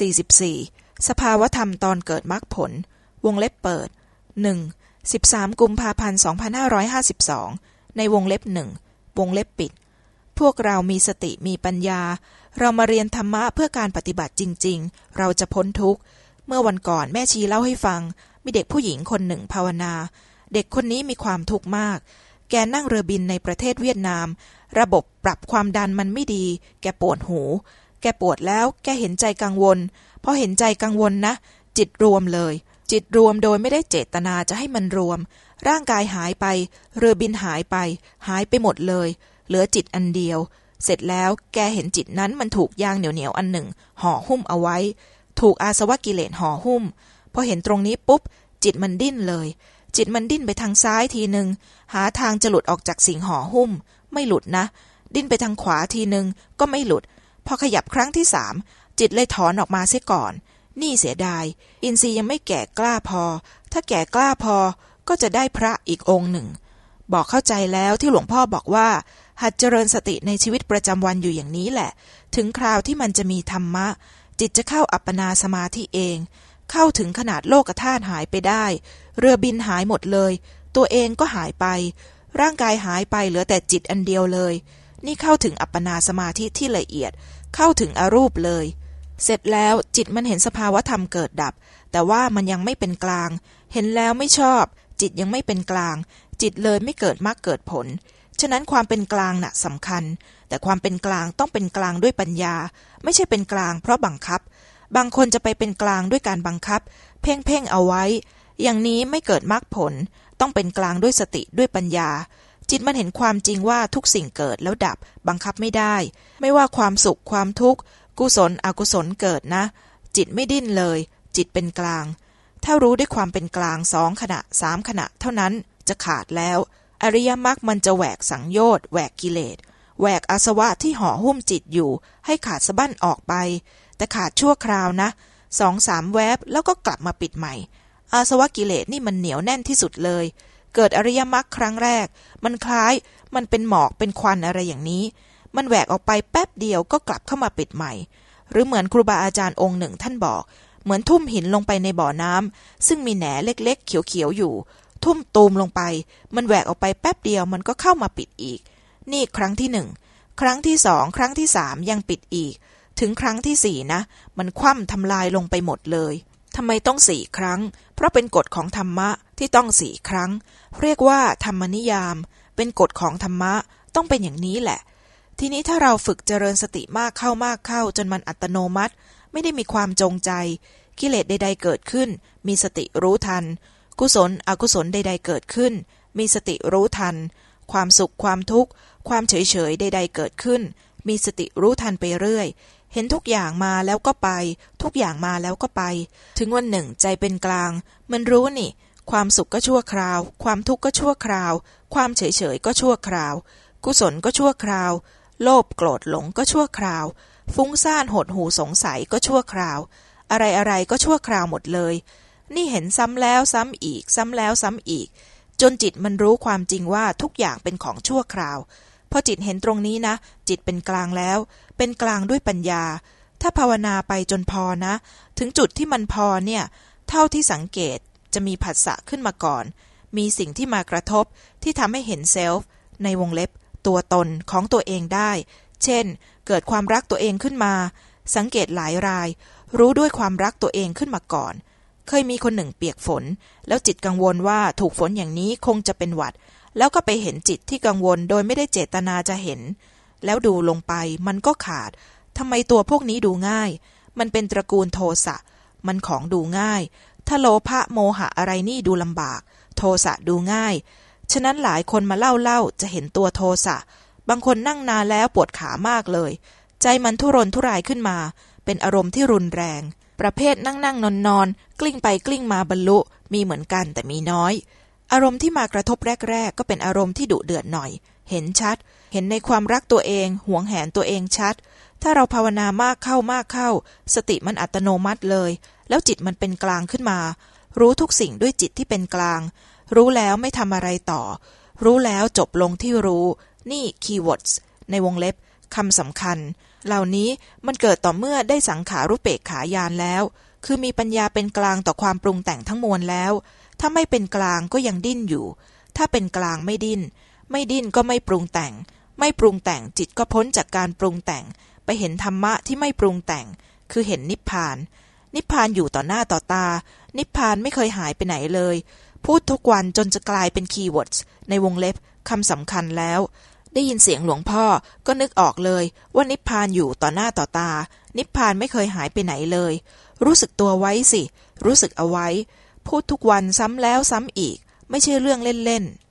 44 สภาวธรรมตอนเกิดมรรคผล วงเล็บเปิด 1. 13 กุมภาพันธ์ 2552 ในวงเล็บหนึ่ง วงเล็บปิด พวกเรามีสติมีปัญญา เรามาเรียนธรรมะเพื่อการปฏิบัติจริง ๆ เราจะพ้นทุกข์ เมื่อวันก่อนแม่ชีเล่าให้ฟัง มีเด็กผู้หญิงคนหนึ่งภาวนา เด็กคนนี้มีความทุกข์มาก แกนั่งเรือบินในประเทศเวียดนาม ระบบปรับความดันมันไม่ดี แกปวดหู แกปวดแล้ว แกเห็นใจกังวลพอเห็นใจกังวลนะ จิตรวมเลย จิตรวมโดยไม่ได้เจตนาจะให้มันรวม ร่างกายหายไป เรือบินหายไป หายไปหมดเลย เหลือจิตอันเดียว เสร็จแล้วแกเห็นจิตนั้นมันถูกยางเหนียวๆอันหนึ่ง ห่อหุ้มเอาไว้ ถูกอาสวะกิเลสห่อหุ้มพอเห็นตรงนี้ปุ๊บ จิตมันดิ้นเลย จิตมันดิ้นไปทางซ้ายทีหนึ่งหาทางจะหลุดออกจากสิ่งห่อหุ้ม ไม่หลุดนะ ดิ้นไปทางขวาทีหนึ่งก็ไม่หลุด พอขยับครั้งที่สามจิตเลยถอนออกมาเสียก่อน นี่เสียดาย อินทรีย์ยังไม่แก่กล้าพอ ถ้าแก่กล้าพอก็จะได้พระอีกองค์หนึ่ง บอกเข้าใจแล้วที่หลวงพ่อบอกว่า หัดเจริญสติในชีวิตประจำวันอยู่อย่างนี้แหละ ถึงคราวที่มันจะมีธรรมะ จิตจะเข้าอัปปนาสมาธิเอง เข้าถึงขนาดโลกธาตุหายไปได้ เรือบินหายหมดเลย ตัวเองก็หายไป ร่างกายหายไปเหลือแต่จิตอันเดียวเลย นี่เข้าถึงอัปปนาสมาธิที่ละเอียด เข้าถึงอรูปเลย เสร็จแล้วจิตมันเห็นสภาวะธรรมเกิดดับ แต่ว่ามันยังไม่เป็นกลาง เห็นแล้วไม่ชอบ จิตยังไม่เป็นกลาง จิตเลยไม่เกิดมรรคเกิดผล ฉะนั้นความเป็นกลางน่ะสำคัญ แต่ความเป็นกลางต้องเป็นกลางด้วยปัญญา ไม่ใช่เป็นกลางเพราะบังคับ บางคนจะไปเป็นกลางด้วยการบังคับ เพ่งเพ่งเอาไว้ อย่างนี้ไม่เกิดมรรคผล ต้องเป็นกลางด้วยสติด้วยปัญญา จิตมันเห็นความจริงว่าทุกสิ่งเกิดแล้วดับบังคับไม่ได้ ไม่ว่าความสุขความทุกข์ กุศลอกุศลเกิดนะ จิตไม่ดิ้นเลย จิตเป็นกลาง ถ้ารู้ด้วยความเป็นกลางสองขณะสามขณะ เท่านั้นจะขาดแล้ว อริยมรรคมันจะแหวกสังโยชน์แหวกกิเลสแหวกอาสวะที่ห่อหุ้มจิตอยู่ ให้ขาดสะบั้นออกไป แต่ขาดชั่วคราวนะสองสามแวบแล้วก็กลับมาปิดใหม่ อาสวะกิเลสนี่มันเหนียวแน่นที่สุดเลย เกิดอริยมรรคครั้งแรก มันคล้าย มันเป็นหมอกเป็นควันอะไรอย่างนี้ มันแหวกออกไปแป๊บเดียวก็กลับเข้ามาปิดใหม่ หรือเหมือนครูบาอาจารย์องค์หนึ่งท่านบอก เหมือนทุ่มหินลงไปในบ่อน้ำซึ่งมีแหนเล็กๆ เขียวๆอยู่ ทุ่มตูมลงไป มันแหวกออกไปแป๊บเดียวมันก็เข้ามาปิดอีก นี่ครั้งที่หนึ่งครั้งที่สองครั้งที่สามยังปิดอีก ถึงครั้งที่สี่นะ มันคว่ำทำลายลงไปหมดเลย ทำไมต้องสี่ครั้ง เพราะเป็นกฎของธรรมะที่ต้องสี่ครั้ง เรียกว่าธรรมนิยาม เป็นกฎของธรรมะต้องเป็นอย่างนี้แหละ ทีนี้ถ้าเราฝึกเจริญสติมากเข้ามากเข้า จนมันอัตโนมัติ ไม่ได้มีความจงใจ กิเลสใด ๆ เกิดขึ้น มีสติรู้ทัน กุศล อกุศลใด ๆ เกิดขึ้น มีสติรู้ทัน ความสุขความทุกข์ ความเฉยเฉยๆใด ๆ เกิดขึ้น มีสติรู้ทันไปเรื่อย เห็นทุกอย่างมาแล้วก็ไป ทุกอย่างมาแล้วก็ไป ถึงวันหนึ่งใจเป็นกลาง มันรู้นี่ ความสุขก็ชั่วคราว ความทุกข์ก็ชั่วคราว ความเฉยเฉยๆก็ชั่วคราว กุศลก็ชั่วคราว โลภโกรธหลงก็ชั่วคราว ฟุ้งซ่านหดหูสงสัยก็ชั่วคราว อะไรอะไรก็ชั่วคราวหมดเลย นี่เห็นซ้ำแล้วซ้ำอีก ซ้ำแล้วซ้ำอีก จนจิตมันรู้ความจริงว่าทุกอย่างเป็นของชั่วคราว พอจิตเห็นตรงนี้นะ จิตเป็นกลางแล้ว เป็นกลางด้วยปัญญา ถ้าภาวนาไปจนพอนะ ถึงจุดที่มันพอเนี่ย เท่าที่สังเกตจะมีผัสสะขึ้นมาก่อน มีสิ่งที่มากระทบที่ทำให้เห็นเซลฟ์ในวงเล็บ ตัวตนของตัวเองได้ เช่น เกิดความรักตัวเองขึ้นมา สังเกตหลายราย รู้ด้วยความรักตัวเองขึ้นมาก่อน เคยมีคนหนึ่งเปียกฝน แล้วจิตกังวลว่าถูกฝนอย่างนี้คงจะเป็นหวัด แล้วก็ไปเห็นจิตที่กังวลโดยไม่ได้เจตนาจะเห็น แล้วดูลงไปมันก็ขาดทำไมตัวพวกนี้ดูง่าย มันเป็นตระกูลโทสะ มันของดูง่าย ถ้าโลภะโมหะอะไรนี่ดูลำบาก โทสะดูง่าย ฉะนั้นหลายคนมาเล่าเล่าจะเห็นตัวโทสะ บางคนนั่งนานแล้วปวดขามากเลย ใจมันทุรนทุรายขึ้นมา เป็นอารมณ์ที่รุนแรง ประเภทนั่งนั่งนอนนอนกลิ้งไปกลิ้งมาบรรลุ มีเหมือนกันแต่มีน้อย อารมณ์ที่มากระทบแรก ๆ ก็เป็นอารมณ์ที่ดุเดือดหน่อย เห็นชัด เห็นในความรักตัวเองหวงแหนตัวเองชัด ถ้าเราภาวนามากเข้ามากเข้า สติมันอัตโนมัติเลย แล้วจิตมันเป็นกลางขึ้นมา รู้ทุกสิ่งด้วยจิตที่เป็นกลาง รู้แล้วไม่ทำอะไรต่อ รู้แล้วจบลงที่รู้ นี่ keywords ในวงเล็บคำสำคัญ เหล่านี้มันเกิดต่อเมื่อได้สังขารุปเปกขายานแล้ว คือมีปัญญาเป็นกลางต่อความปรุงแต่งทั้งมวลแล้ว ถ้าไม่เป็นกลางก็ยังดิ้นอยู่ ถ้าเป็นกลางไม่ดิ้น ไม่ดิ้นก็ไม่ปรุงแต่ง ไม่ปรุงแต่งจิตก็พ้นจากการปรุงแต่ง ไปเห็นธรรมะที่ไม่ปรุงแต่ง คือเห็นนิพพาน นิพพานอยู่ต่อหน้าต่อตา นิพพานไม่เคยหายไปไหนเลย พูดทุกวันจนจะกลายเป็นคีย์เวิร์ดในวงเล็บคำสำคัญแล้วได้ยินเสียงหลวงพ่อก็นึกออกเลยว่านิพพานอยู่ต่อหน้าต่อตา นิพพานไม่เคยหายไปไหนเลย รู้สึกตัวไว้สิ รู้สึกเอาไว้ พูดทุกวันซ้ำแล้วซ้ำอีก ไม่ใช่เรื่องเล่นๆ